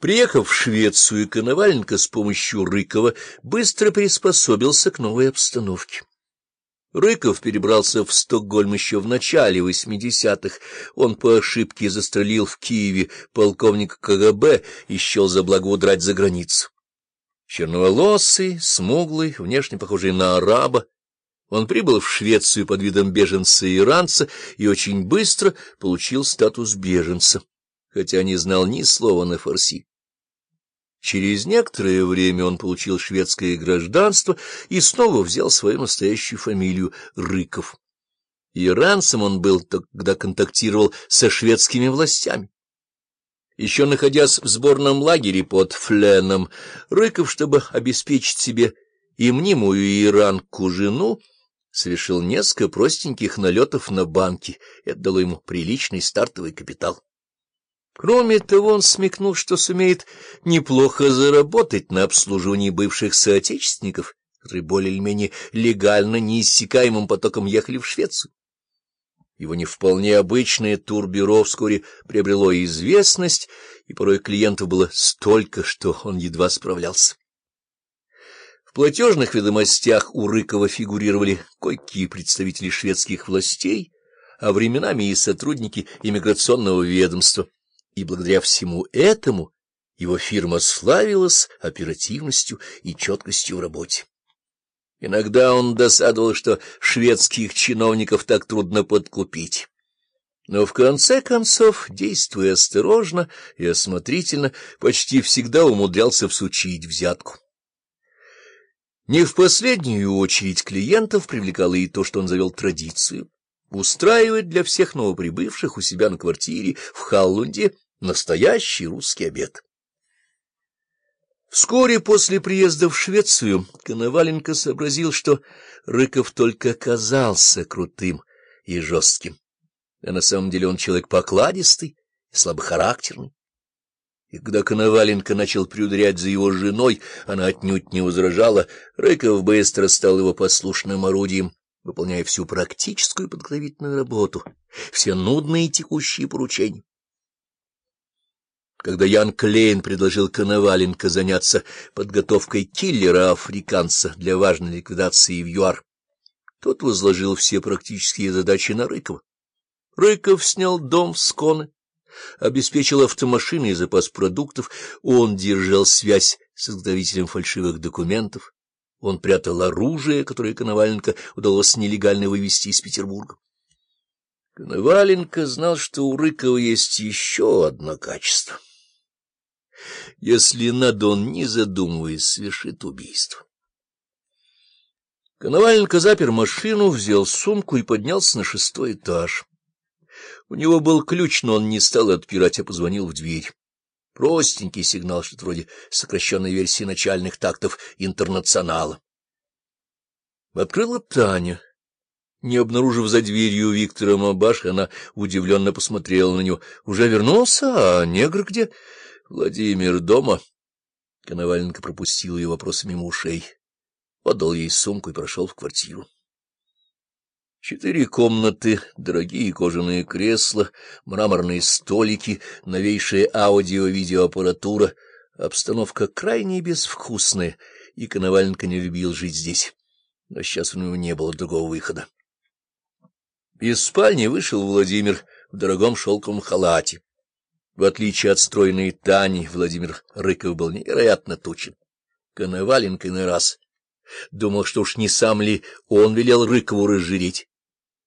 Приехав в Швецию, Коноваленко с помощью Рыкова быстро приспособился к новой обстановке. Рыков перебрался в Стокгольм еще в начале 80-х. Он по ошибке застрелил в Киеве полковника КГБ и счел за благо удрать за границу. Черноволосый, смуглый, внешне похожий на араба, он прибыл в Швецию под видом беженца-иранца и очень быстро получил статус беженца, хотя не знал ни слова на фарси. Через некоторое время он получил шведское гражданство и снова взял свою настоящую фамилию Рыков. Иранцем он был, когда контактировал со шведскими властями. Еще находясь в сборном лагере под Фленом, Рыков, чтобы обеспечить себе и мнимую иранку жену, совершил несколько простеньких налетов на банки. Это дало ему приличный стартовый капитал. Кроме того, он смекнул, что сумеет неплохо заработать на обслуживании бывших соотечественников, которые более или менее легально, неиссякаемым потоком ехали в Швецию. Его не вполне обычное турбюро вскоре приобрело известность, и порой клиентов было столько, что он едва справлялся. В платежных ведомостях у Рыкова фигурировали кое-какие представители шведских властей, а временами и сотрудники иммиграционного ведомства. И благодаря всему этому его фирма славилась оперативностью и четкостью в работе. Иногда он досадовал, что шведских чиновников так трудно подкупить. Но в конце концов, действуя осторожно и осмотрительно, почти всегда умудрялся всучить взятку. Не в последнюю очередь клиентов привлекало и то, что он завел традицию устраивать для всех новоприбывших у себя на квартире в Халлунде настоящий русский обед. Вскоре после приезда в Швецию Коноваленко сообразил, что Рыков только казался крутым и жестким, а на самом деле он человек покладистый и слабохарактерный. И когда Коноваленко начал приударять за его женой, она отнюдь не возражала, Рыков быстро стал его послушным орудием, выполняя всю практическую подготовительную работу, все нудные текущие поручения. Когда Ян Клейн предложил Коноваленко заняться подготовкой киллера-африканца для важной ликвидации в ЮАР, тот возложил все практические задачи на Рыкова. Рыков снял дом в Сконе, обеспечил автомашины и запас продуктов, он держал связь с изготовителем фальшивых документов, он прятал оружие, которое Коноваленко удалось нелегально вывести из Петербурга. Коноваленко знал, что у Рыкова есть еще одно качество. Если надо, он, не задумываясь, совершит убийство. Коноваленко запер машину, взял сумку и поднялся на шестой этаж. У него был ключ, но он не стал отпирать, а позвонил в дверь. Простенький сигнал, что-то вроде сокращенной версии начальных тактов «Интернационала». Открыла Таня. Не обнаружив за дверью Виктора Мабаш, она удивленно посмотрела на него. — Уже вернулся? А негр где? — Владимир дома. Коноваленко пропустил ее вопросы мимо ушей. Отдал ей сумку и прошел в квартиру. Четыре комнаты, дорогие кожаные кресла, мраморные столики, новейшая аудио-видеоаппаратура. Обстановка крайне безвкусная, и Коноваленко не любил жить здесь. Но сейчас у него не было другого выхода. Из спальни вышел Владимир в дорогом шелковом халате. В отличие от стройной Тани, Владимир Рыков был невероятно тучен. Коноваленко на раз думал, что уж не сам ли он велел Рыкову разжиреть.